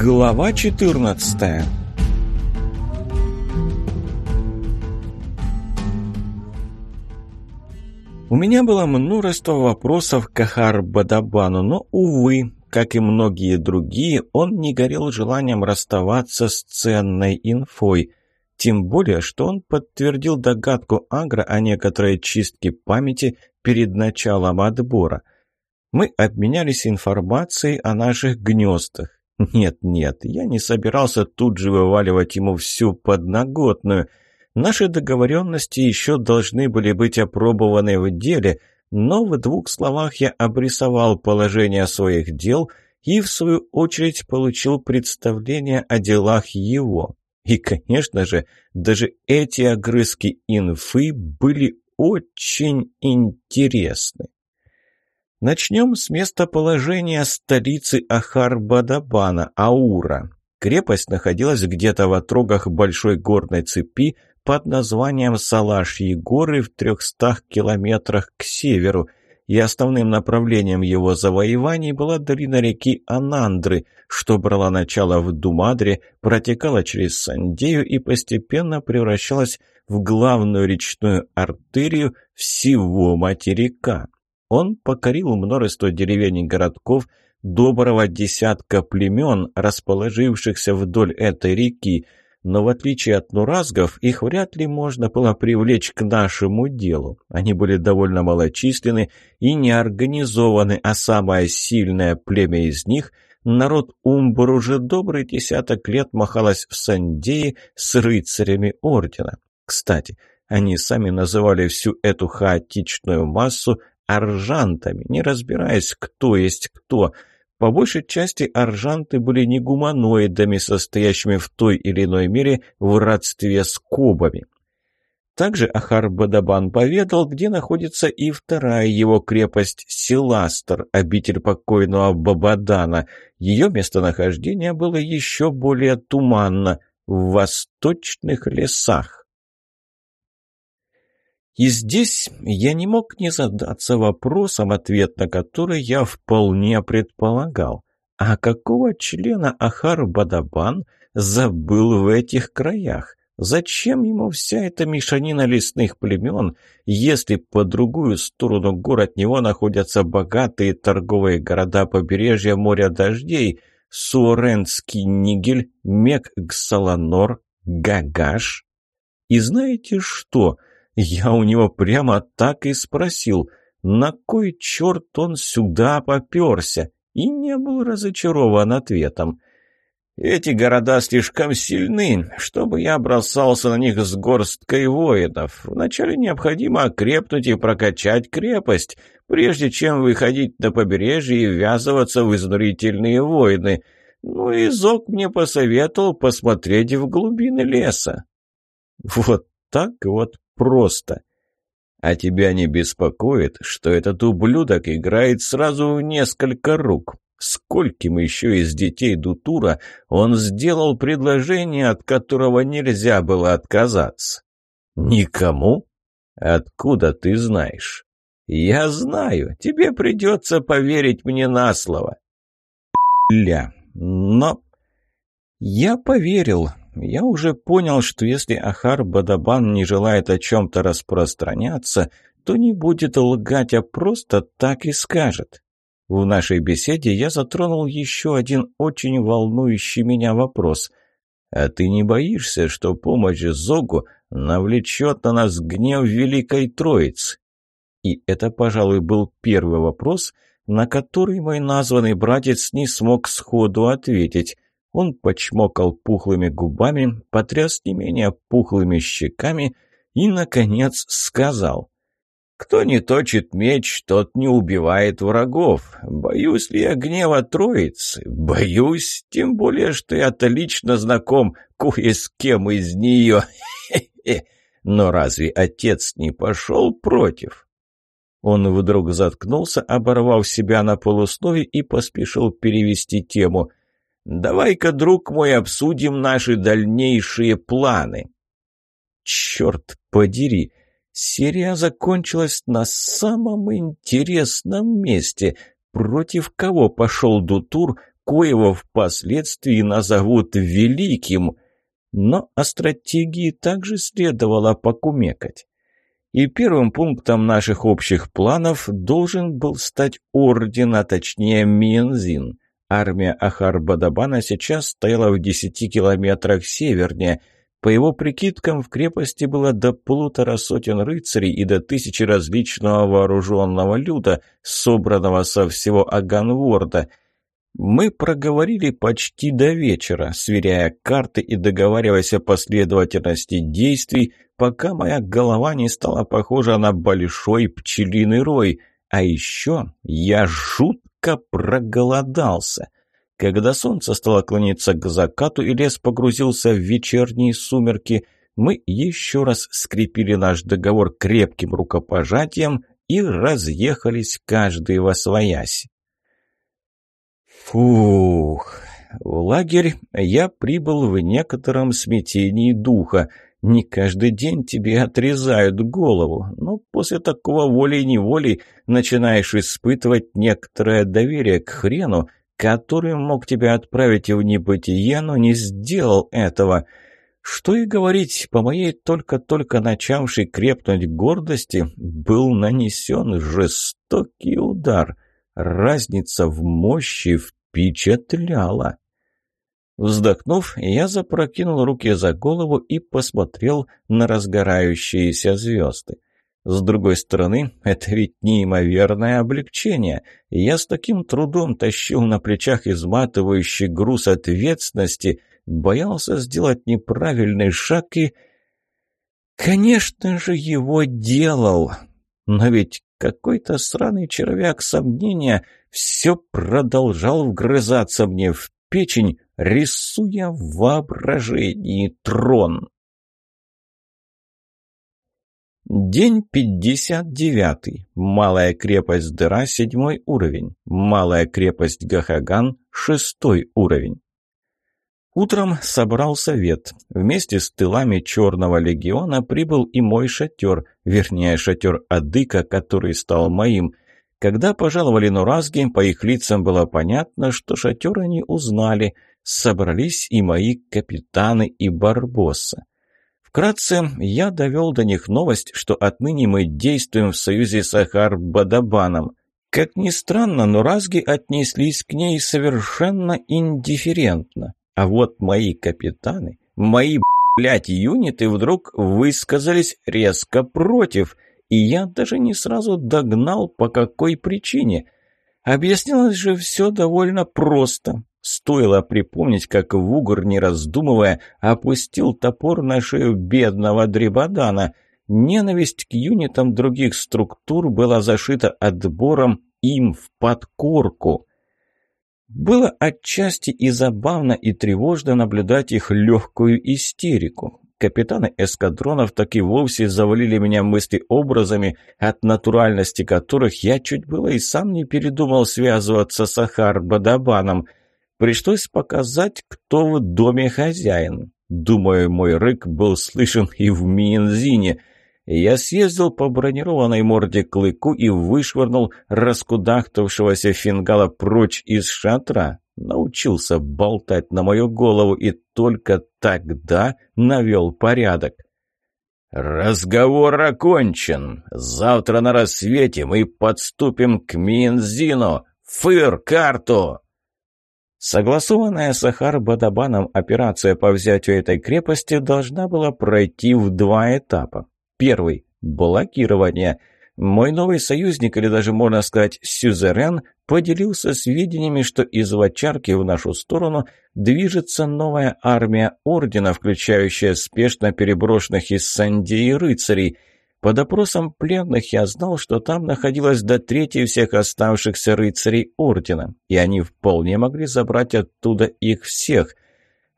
Глава 14 У меня было множество вопросов к Ахар-Бадабану, но, увы, как и многие другие, он не горел желанием расставаться с ценной инфой. Тем более, что он подтвердил догадку Агра о некоторой чистке памяти перед началом отбора. Мы обменялись информацией о наших гнездах. Нет-нет, я не собирался тут же вываливать ему всю подноготную. Наши договоренности еще должны были быть опробованы в деле, но в двух словах я обрисовал положение своих дел и, в свою очередь, получил представление о делах его. И, конечно же, даже эти огрызки инфы были очень интересны. Начнем с местоположения столицы Ахар-Бадабана, Аура. Крепость находилась где-то в отрогах большой горной цепи под названием Салашьи горы в трехстах километрах к северу, и основным направлением его завоеваний была долина реки Анандры, что брала начало в Думадре, протекала через Сандею и постепенно превращалась в главную речную артерию всего материка. Он покорил множество деревень и городков, доброго десятка племен, расположившихся вдоль этой реки, но в отличие от нуразгов, их вряд ли можно было привлечь к нашему делу. Они были довольно малочисленны и неорганизованы, а самое сильное племя из них – Народ Умбр уже добрый десяток лет махалось в Сандее с рыцарями Ордена. Кстати, они сами называли всю эту хаотичную массу аржантами, не разбираясь, кто есть кто – по большей части аржанты были не гуманоидами, состоящими в той или иной мере в родстве с кобами. Также Ахар-Бадабан поведал, где находится и вторая его крепость Силастер, обитель покойного Бабадана. Ее местонахождение было еще более туманно – в восточных лесах. И здесь я не мог не задаться вопросом, ответ на который я вполне предполагал. А какого члена Ахар-Бадабан забыл в этих краях? Зачем ему вся эта мешанина лесных племен, если по другую сторону гор от него находятся богатые торговые города побережья моря дождей – Суоренский Нигель, Мек-Гсаланор, Гагаш? И знаете что – я у него прямо так и спросил, на кой черт он сюда поперся, и не был разочарован ответом. «Эти города слишком сильны, чтобы я бросался на них с горсткой воинов. Вначале необходимо окрепнуть и прокачать крепость, прежде чем выходить на побережье и ввязываться в изнурительные войны. Ну и Зок мне посоветовал посмотреть в глубины леса». Вот так вот просто. А тебя не беспокоит, что этот ублюдок играет сразу в несколько рук? Скольким еще из детей Дутура он сделал предложение, от которого нельзя было отказаться? Никому? Откуда ты знаешь? Я знаю, тебе придется поверить мне на слово. Ля, но... Я поверил, я уже понял, что если Ахар Бадабан не желает о чем-то распространяться, то не будет лгать, а просто так и скажет. В нашей беседе я затронул еще один очень волнующий меня вопрос. «А ты не боишься, что помощь Зогу навлечет на нас гнев Великой Троицы?» И это, пожалуй, был первый вопрос, на который мой названный братец не смог сходу ответить – он почмокал пухлыми губами, потряс не менее пухлыми щеками и, наконец, сказал. «Кто не точит меч, тот не убивает врагов. Боюсь ли я гнева троицы? Боюсь, тем более, что я-то лично знаком кое с кем из нее. Но разве отец не пошел против?» Он вдруг заткнулся, оборвав себя на полуслове и поспешил перевести тему. Давай-ка, друг мой, обсудим наши дальнейшие планы. Черт подери, серия закончилась на самом интересном месте. Против кого пошел Дутур, коего впоследствии назовут великим. Но о стратегии также следовало покумекать. И первым пунктом наших общих планов должен был стать орден, а точнее Минзин. Армия Ахар-Бадабана сейчас стояла в десяти километрах севернее. По его прикидкам, в крепости было до полутора сотен рыцарей и до тысячи различного вооруженного люда, собранного со всего Аганворда – мы проговорили почти до вечера, сверяя карты и договариваясь о последовательности действий, пока моя голова не стала похожа на большой пчелиный рой. А еще я жутко проголодался. Когда солнце стало клониться к закату и лес погрузился в вечерние сумерки, мы еще раз скрепили наш договор крепким рукопожатием и разъехались каждый во своясь. Фух, в лагерь я прибыл в некотором смятении духа. Не каждый день тебе отрезают голову, но после такого волей-неволей начинаешь испытывать некоторое доверие к хрену, который мог тебя отправить в небытие, но не сделал этого. Что и говорить, по моей только-только начавшей крепнуть гордости был нанесен жестокий удар. Разница в мощи впечатляла. Вздохнув, я запрокинул руки за голову и посмотрел на разгорающиеся звезды. С другой стороны, это ведь неимоверное облегчение. Я с таким трудом тащил на плечах изматывающий груз ответственности, боялся сделать неправильный шаг и... Конечно же, его делал. Но ведь какой-то сраный червяк сомнения все продолжал вгрызаться мне в печень, рисуя в воображении трон. День 59. Малая крепость Дыра, седьмой уровень. Малая крепость Гахаган, шестой уровень. Утром собрал совет. Вместе с тылами Черного легиона прибыл и мой шатер, вернее шатер Адыка, который стал моим. Когда пожаловали Нуразги, по их лицам было понятно, что шатер они узнали. Собрались и мои капитаны и Барбосса. Вкратце, я довел до них новость, что отныне мы действуем в союзе с Ахар-Бадабаном. Как ни странно, Нуразги отнеслись к ней совершенно индифферентно. А вот мои капитаны, мои, блядь, юниты вдруг высказались резко против, и я даже не сразу догнал, по какой причине. Объяснялось же все довольно просто. Стоило припомнить, как Вугр, не раздумывая, опустил топор на шею бедного Дребодана. Ненависть к юнитам других структур была зашита отбором им в подкорку. Было отчасти и забавно, и тревожно наблюдать их легкую истерику. Капитаны эскадронов так и вовсе завалили меня мысли-образами, от натуральности которых я чуть было и сам не передумал связываться с Ахар-Бадабаном. Пришлось показать, кто в доме хозяин. Думаю, мой рык был слышен и в Минзине – я съездил по бронированной морде клыку и вышвырнул раскудахтавшегося фингала прочь из шатра. Научился болтать на мою голову и только тогда навел порядок. «Разговор окончен. Завтра на рассвете мы подступим к Минзину. Фыр карту!» Согласованная с Ахар-Бадабаном операция по взятию этой крепости должна была пройти в два этапа. Первый – блокирование. Мой новый союзник, или даже можно сказать сюзерен, поделился сведениями, что из Вачарки в нашу сторону движется новая армия ордена, включающая спешно переброшенных из Сандии рыцарей. По допросам пленных я знал, что там находилось до трети всех оставшихся рыцарей ордена, и они вполне могли забрать оттуда их всех –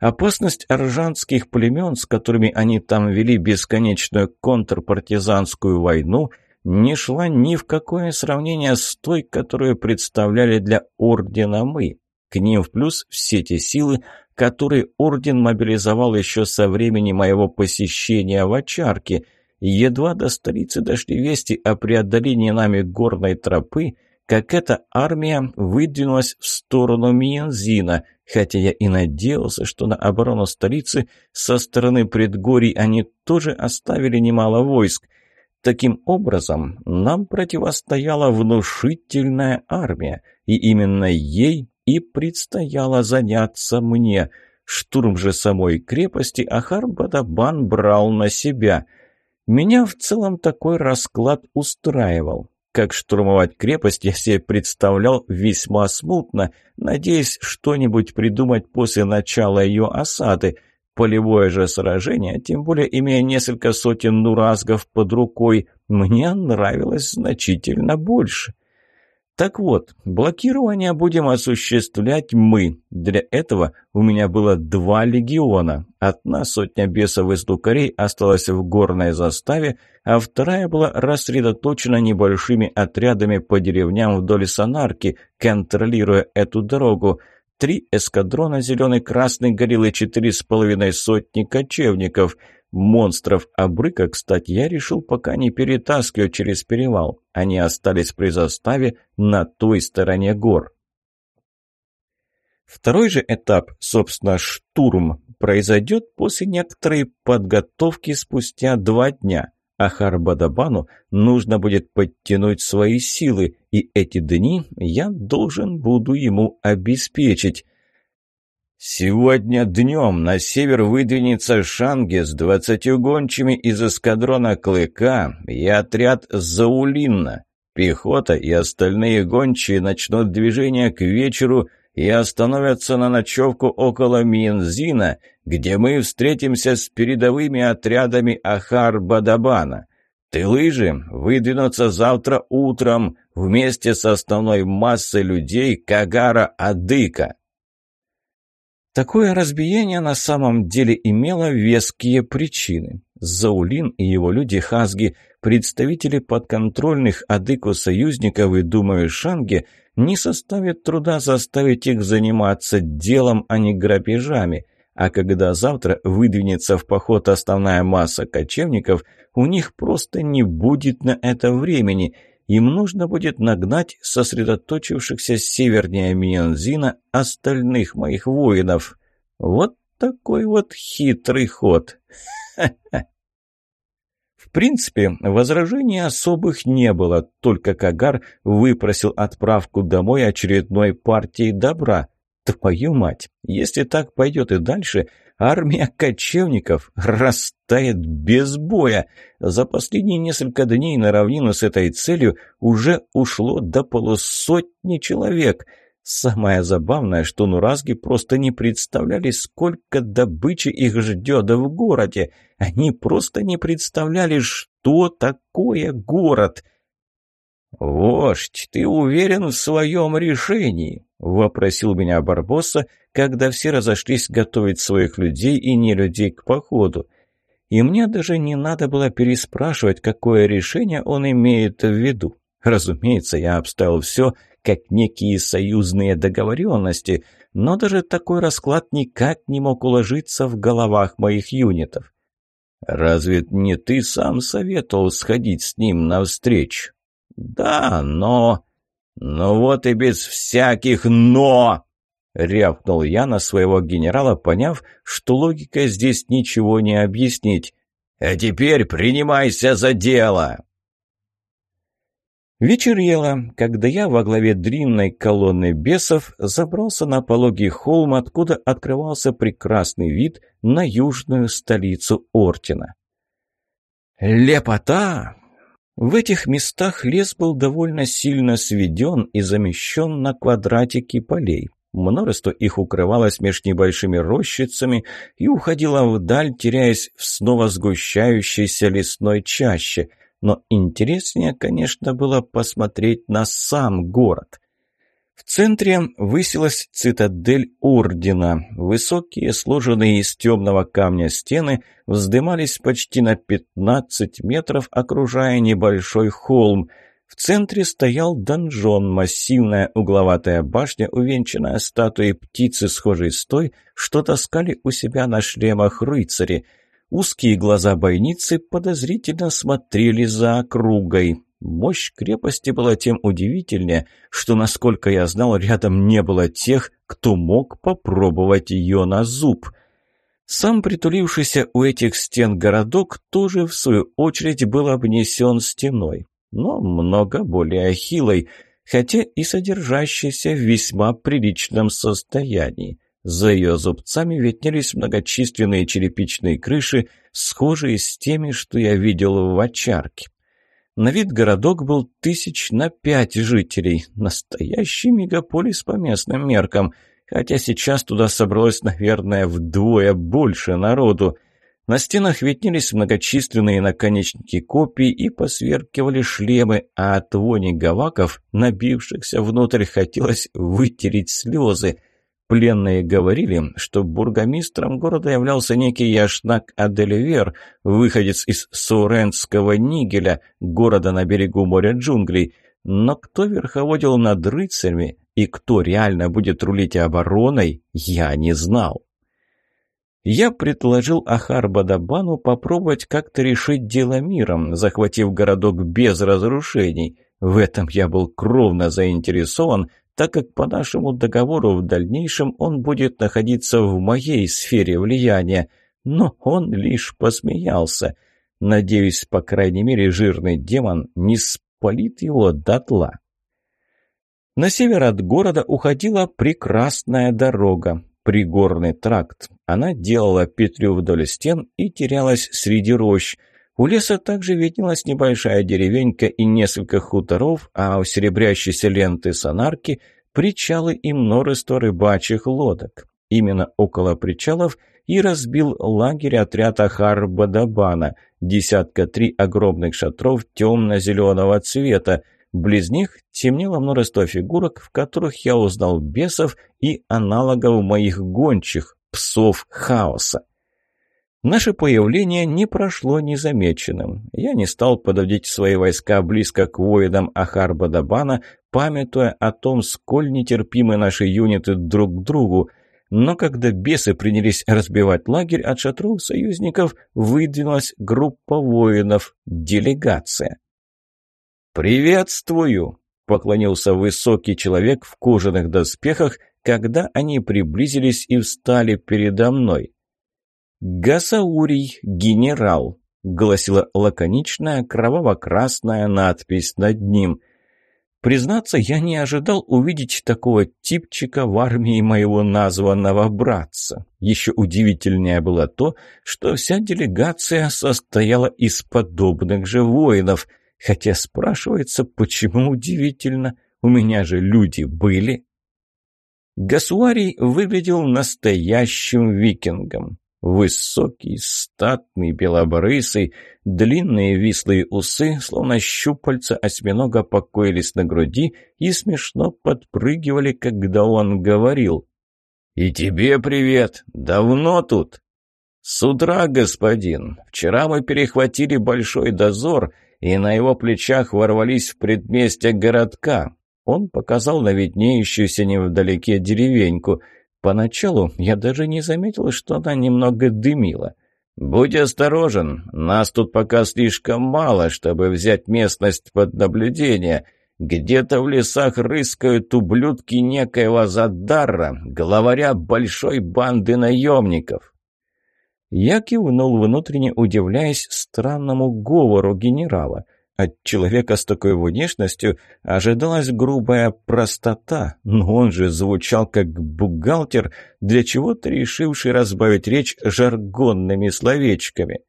Опасность аржанских племен, с которыми они там вели бесконечную контрпартизанскую войну, не шла ни в какое сравнение с той, которую представляли для Ордена мы. К ним в плюс все те силы, которые Орден мобилизовал еще со времени моего посещения в Очарке. Едва до столицы дошли вести о преодолении нами горной тропы, как эта армия выдвинулась в сторону Миензина, хотя я и надеялся, что на оборону столицы со стороны предгорий они тоже оставили немало войск. Таким образом, нам противостояла внушительная армия, и именно ей и предстояло заняться мне. Штурм же самой крепости Ахар-Бадабан брал на себя. Меня в целом такой расклад устраивал. Как штурмовать крепость я себе представлял весьма смутно, надеясь что-нибудь придумать после начала ее осады. Полевое же сражение, тем более имея несколько сотен нуразгов под рукой, мне нравилось значительно больше. Так вот, блокирование будем осуществлять мы. Для этого у меня было два легиона. Одна сотня бесов из лукарей осталась в горной заставе, а вторая была рассредоточена небольшими отрядами по деревням вдоль Сонарки, контролируя эту дорогу. Три эскадрона «Зеленый», «Красный», «Гориллы», четыре с половиной сотни кочевников – Монстров обрыка, кстати, я решил пока не перетаскивать через перевал. Они остались при заставе на той стороне гор. Второй же этап, собственно, штурм, произойдет после некоторой подготовки спустя два дня. Ахар-Бадабану нужно будет подтянуть свои силы, и эти дни я должен буду ему обеспечить. Сегодня днем на север выдвинется Шанги с двадцатью гончими из эскадрона Клыка и отряд Заулинна. Пехота и остальные гончие начнут движение к вечеру и остановятся на ночевку около Минзина, где мы встретимся с передовыми отрядами Ахар-Бадабана. Тылы же выдвинутся завтра утром вместе с основной массой людей Кагара-Адыка. Такое разбиение на самом деле имело веские причины. Заулин и его люди Хазги, представители подконтрольных Адыку союзников и Думаю Шанги, не составит труда заставить их заниматься делом, а не грабежами. А когда завтра выдвинется в поход основная масса кочевников, у них просто не будет на это времени – им нужно будет нагнать сосредоточившихся севернее Миензина остальных моих воинов. Вот такой вот хитрый ход. В принципе, возражений особых не было, только Кагар выпросил отправку домой очередной партии добра. Твою мать, если так пойдет и дальше, Армия кочевников растает без боя. За последние несколько дней на равнину с этой целью уже ушло до полусотни человек. Самое забавное, что нуразги просто не представляли, сколько добычи их ждет в городе. Они просто не представляли, что такое город. «Вождь, ты уверен в своем решении?» — вопросил меня Барбоса, когда все разошлись готовить своих людей и не людей к походу. И мне даже не надо было переспрашивать, какое решение он имеет в виду. Разумеется, я обставил все как некие союзные договоренности, но даже такой расклад никак не мог уложиться в головах моих юнитов. «Разве не ты сам советовал сходить с ним навстречу?» «Да, но...» «Ну вот и без всяких «но!» — рявкнул я на своего генерала, поняв, что логикой здесь ничего не объяснить. «А теперь принимайся за дело!» Вечерело, когда я во главе длинной колонны бесов забрался на пологий холм, откуда открывался прекрасный вид на южную столицу Ортина. «Лепота!» В этих местах лес был довольно сильно сведен и замещен на квадратики полей. Множество их укрывалось меж небольшими рощицами и уходило вдаль, теряясь в снова сгущающейся лесной чаще. Но интереснее, конечно, было посмотреть на сам город. В центре высилась цитадель Ордена. Высокие, сложенные из темного камня стены вздымались почти на 15 метров, окружая небольшой холм. В центре стоял донжон, массивная угловатая башня, увенчанная статуей птицы, схожей с той, что таскали у себя на шлемах рыцари. Узкие глаза бойницы подозрительно смотрели за округой. Мощь крепости была тем удивительнее, что, насколько я знал, рядом не было тех, кто мог попробовать ее на зуб. Сам притулившийся у этих стен городок тоже, в свою очередь, был обнесен стеной, но много более хилой, хотя и содержащейся в весьма приличном состоянии. За ее зубцами виднелись многочисленные черепичные крыши, схожие с теми, что я видел в очарке. На вид городок был тысяч на пять жителей, настоящий мегаполис по местным меркам, хотя сейчас туда собралось, наверное, вдвое больше народу. На стенах виднелись многочисленные наконечники копий и посверкивали шлемы, а от вони гаваков, набившихся внутрь, хотелось вытереть слезы – Пленные говорили, что бургомистром города являлся некий Яшнак Аделевер, выходец из Суренского Нигеля, города на берегу моря джунглей. Но кто верховодил над рыцарями и кто реально будет рулить обороной, я не знал. Я предложил Ахар Бадабану попробовать как-то решить дело миром, захватив городок без разрушений. В этом я был кровно заинтересован, так как по нашему договору в дальнейшем он будет находиться в моей сфере влияния. Но он лишь посмеялся. Надеюсь, по крайней мере, жирный демон не спалит его дотла. На север от города уходила прекрасная дорога, пригорный тракт. Она делала петлю вдоль стен и терялась среди рощ – у леса также виднелась небольшая деревенька и несколько хуторов, а у серебрящейся ленты сонарки – причалы и множество рыбачьих лодок. Именно около причалов и разбил лагерь отряд Ахар-Бадабана, десятка три огромных шатров темно-зеленого цвета. Близ них темнело множество фигурок, в которых я узнал бесов и аналогов моих гончих, псов хаоса. Наше появление не прошло незамеченным. Я не стал подводить свои войска близко к воинам Ахар-Бадабана, памятуя о том, сколь нетерпимы наши юниты друг к другу. Но когда бесы принялись разбивать лагерь, от шатров союзников выдвинулась группа воинов, делегация. «Приветствую!» — поклонился высокий человек в кожаных доспехах, когда они приблизились и встали передо мной. «Гасаурий, генерал», — гласила лаконичная кроваво-красная надпись над ним. Признаться, я не ожидал увидеть такого типчика в армии моего названного братца. Еще удивительнее было то, что вся делегация состояла из подобных же воинов. Хотя спрашивается, почему удивительно? У меня же люди были. Гасуарий выглядел настоящим викингом. Высокий, статный, белобрысый, длинные вислые усы, словно щупальца осьминога, покоились на груди и смешно подпрыгивали, когда он говорил. «И тебе привет! Давно тут?» «С утра, господин. Вчера мы перехватили большой дозор, и на его плечах ворвались в предместье городка». Он показал на виднеющуюся невдалеке деревеньку – Поначалу я даже не заметил, что она немного дымила. «Будь осторожен, нас тут пока слишком мало, чтобы взять местность под наблюдение. Где-то в лесах рыскают ублюдки некоего Задарра, главаря большой банды наемников». Я кивнул, внутренне удивляясь странному говору генерала – от человека с такой внешностью ожидалась грубая простота, но он же звучал как бухгалтер, для чего-то решивший разбавить речь жаргонными словечками.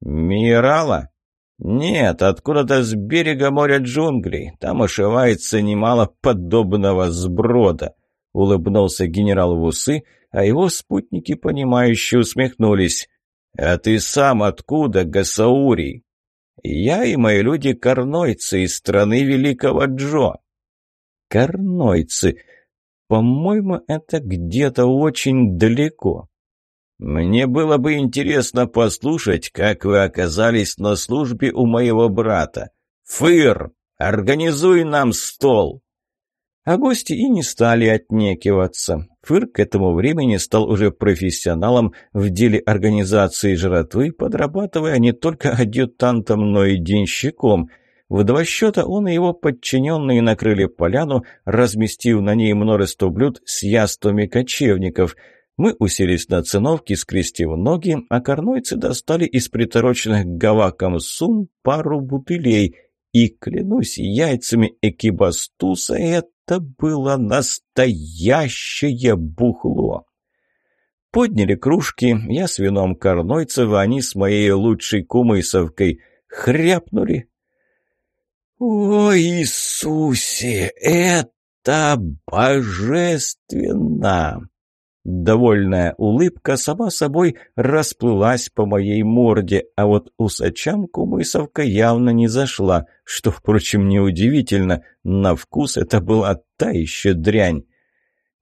«Мирала?» «Нет, откуда-то с берега моря джунглей. Там ошивается немало подобного сброда», — улыбнулся генерал в усы, а его спутники, понимающе усмехнулись. «А ты сам откуда, Гасаурий?» Я и мои люди корнойцы из страны Великого Джо. Корнойцы. По-моему, это где-то очень далеко. Мне было бы интересно послушать, как вы оказались на службе у моего брата. Фыр, организуй нам стол. А гости и не стали отнекиваться. Фыр к этому времени стал уже профессионалом в деле организации жратвы, подрабатывая не только адъютантом, но и денщиком. В два счета он и его подчиненные накрыли поляну, разместив на ней множество блюд с яствами кочевников. Мы уселись на циновки, скрестив ноги, а корнойцы достали из притороченных гаваком сум пару бутылей. И, клянусь яйцами экибастуса, это было настоящее бухло. Подняли кружки, я с вином корнойцев, а они с моей лучшей кумысовкой. Хряпнули, «О, Иисусе, это божественно!» Довольная улыбка сама собой расплылась по моей морде, а вот усачам кумысовка явно не зашла, что, впрочем, неудивительно, на вкус это была та еще дрянь.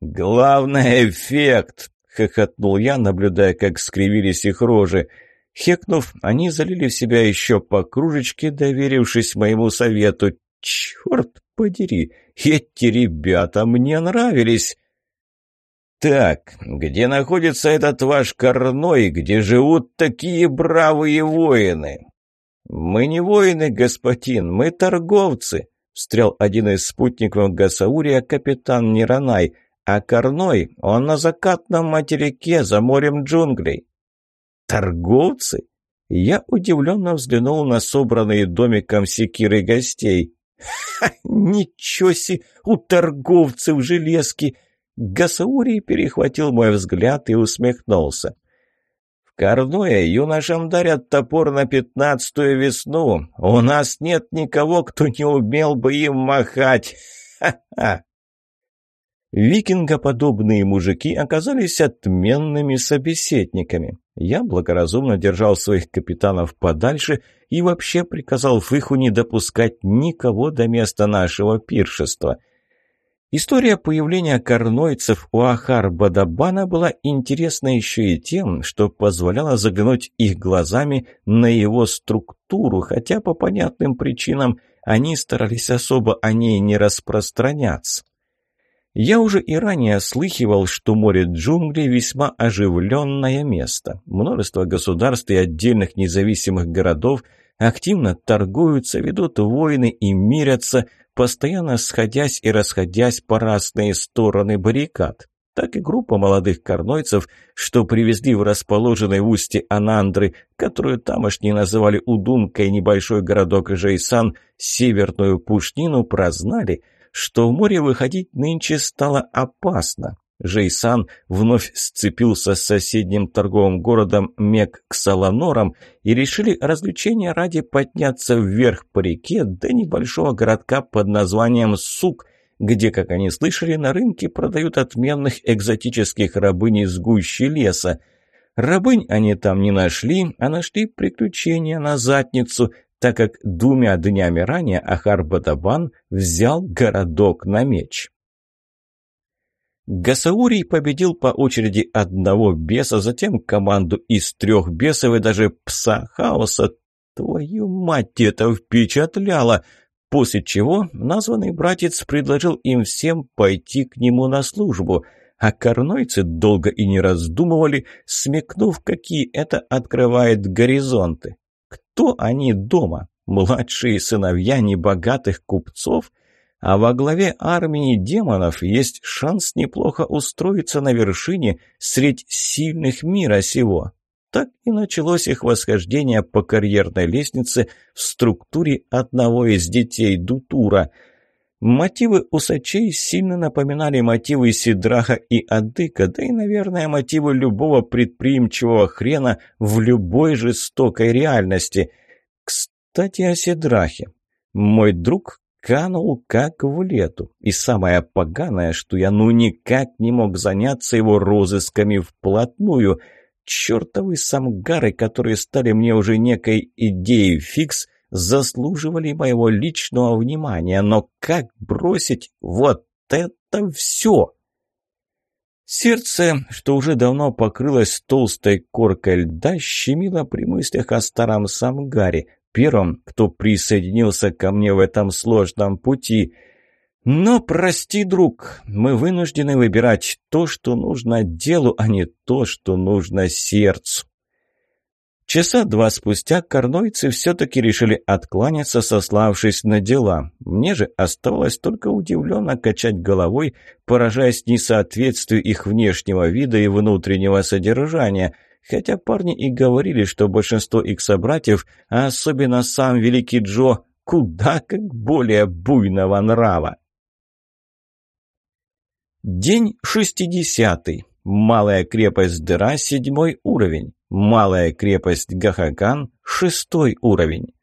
«Главный эффект!» — хохотнул я, наблюдая, как скривились их рожи — Хекнув, они залили в себя еще по кружечке, доверившись моему совету. «Черт подери, эти ребята мне нравились!» «Так, где находится этот ваш Корной, где живут такие бравые воины?» «Мы не воины, господин, мы торговцы», — встрял один из спутников Гасаурия, капитан Неранай, «а Корной, он на закатном материке за морем джунглей». «Торговцы?» Я удивленно взглянул на собранные домиком секиры гостей. «Ха! Ничего себе! У торговцев железки!» Гасаурий перехватил мой взгляд и усмехнулся. «В Корное юношам дарят топор на пятнадцатую весну. У нас нет никого, кто не умел бы им махать. Ха-ха!» Викингоподобные мужики оказались отменными собеседниками. Я благоразумно держал своих капитанов подальше и вообще приказал Фыху не допускать никого до места нашего пиршества. История появления корнойцев у Ахар-Бадабана была интересна еще и тем, что позволяла заглянуть их глазами на его структуру, хотя по понятным причинам они старались особо о ней не распространяться. Я уже и ранее слыхивал, что море джунглей весьма оживленное место. Множество государств и отдельных независимых городов активно торгуются, ведут войны и мирятся, постоянно сходясь и расходясь по разные стороны баррикад. Так и группа молодых корнойцев, что привезли в расположенный в устье Анандры, которую тамошние называли Удункой, небольшой городок Жейсан, северную пушнину, прознали – что в море выходить нынче стало опасно. Жейсан вновь сцепился с соседним торговым городом Мек-Ксаланором и решили развлечения ради подняться вверх по реке до небольшого городка под названием Сук, где, как они слышали, на рынке продают отменных экзотических рабынь из гущи леса. Рабынь они там не нашли, а нашли приключения на задницу, так как двумя днями ранее Ахар-Бадабан взял городок на меч. Гасаурий победил по очереди одного беса, затем команду из трех бесов и даже пса хаоса. Твою мать, это впечатляло! После чего названный братец предложил им всем пойти к нему на службу, а корнойцы долго и не раздумывали, смекнув, какие это открывает горизонты. Кто они дома? Младшие сыновья небогатых купцов? А во главе армии демонов есть шанс неплохо устроиться на вершине средь сильных мира сего. Так и началось их восхождение по карьерной лестнице в структуре одного из детей Дутура – Мотивы усачей сильно напоминали мотивы Сидраха и Адыка, да и, наверное, мотивы любого предприимчивого хрена в любой жестокой реальности. Кстати, о Сидрахе. Мой друг канул как в лету. И самое поганое, что я ну никак не мог заняться его розысками вплотную. Чертовы самгары, которые стали мне уже некой идеей фикс, заслуживали моего личного внимания, но как бросить вот это все? Сердце, что уже давно покрылось толстой коркой льда, щемило при мыслях о старом Самгаре, первом, кто присоединился ко мне в этом сложном пути. Но, прости, друг, мы вынуждены выбирать то, что нужно делу, а не то, что нужно сердцу. Часа два спустя корнойцы все-таки решили откланяться, сославшись на дела. Мне же оставалось только удивленно качать головой, поражаясь несоответствию их внешнего вида и внутреннего содержания. Хотя парни и говорили, что большинство их собратьев, а особенно сам Великий Джо, куда как более буйного нрава. День шестидесятый. Малая крепость Дыра, седьмой уровень. Малая крепость Гахаган, шестой уровень.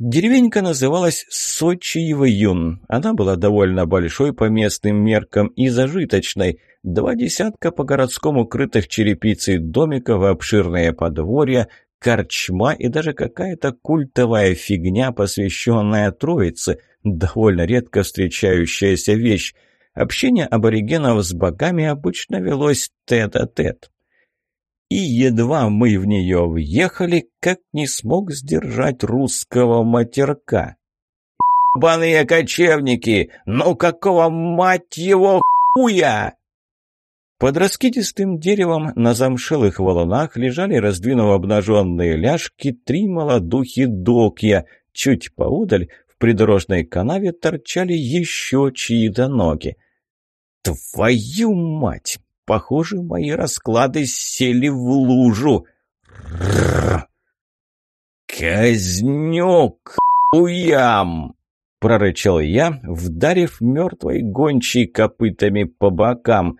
Деревенька называлась Сочиева-Юн. Она была довольно большой по местным меркам и зажиточной. Два десятка по городскому крытых черепицей домиков, обширное подворье, корчма и даже какая-то культовая фигня, посвященная Троице, довольно редко встречающаяся вещь. Общение аборигенов с богами обычно велось тет-а-тет. И едва мы в нее въехали, как не смог сдержать русского матерка. «Баные кочевники! Ну какого, мать его, хуя!» Под раскидистым деревом на замшелых валунах лежали, раздвинув обнаженные ляжки, три молодухи докья. Чуть поудаль придорожной канаве торчали еще чьи-то ноги. «Твою мать! Похоже, мои расклады сели в лужу!» «Казнюк! Уям!» — прорычал я, вдарив мертвой гончей копытами по бокам.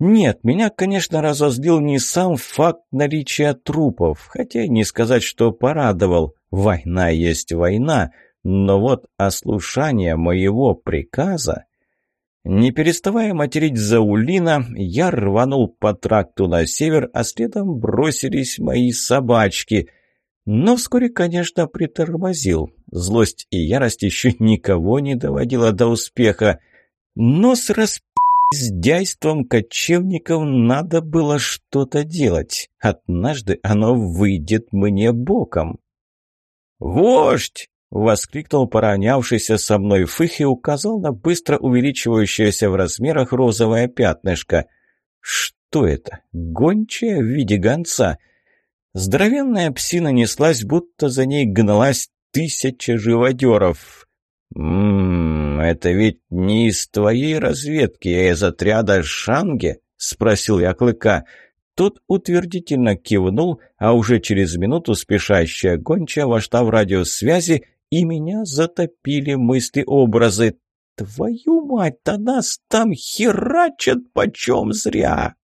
Нет, меня, конечно, разозлил не сам факт наличия трупов, хотя не сказать, что порадовал. Война есть война, но вот ослушание моего приказа... Не переставая материть Заулина, я рванул по тракту на север, а следом бросились мои собачки. Но вскоре, конечно, притормозил. Злость и ярость еще никого не доводила до успеха. Но с распиздяйством кочевников надо было что-то делать. Однажды оно выйдет мне боком. «Вождь!» Воскликнул поронявшийся со мной фых и указал на быстро увеличивающееся в размерах розовое пятнышко. Что это? Гончая в виде гонца? Здоровенная псина неслась, будто за ней гналась тысяча живодеров. «Ммм, это ведь не из твоей разведки, а из отряда Шанге?» — спросил я Клыка. Тот утвердительно кивнул, а уже через минуту спешащая гончая вошла в радиосвязи и меня затопили мысли-образы. «Твою мать, да нас там херачат почем зря!»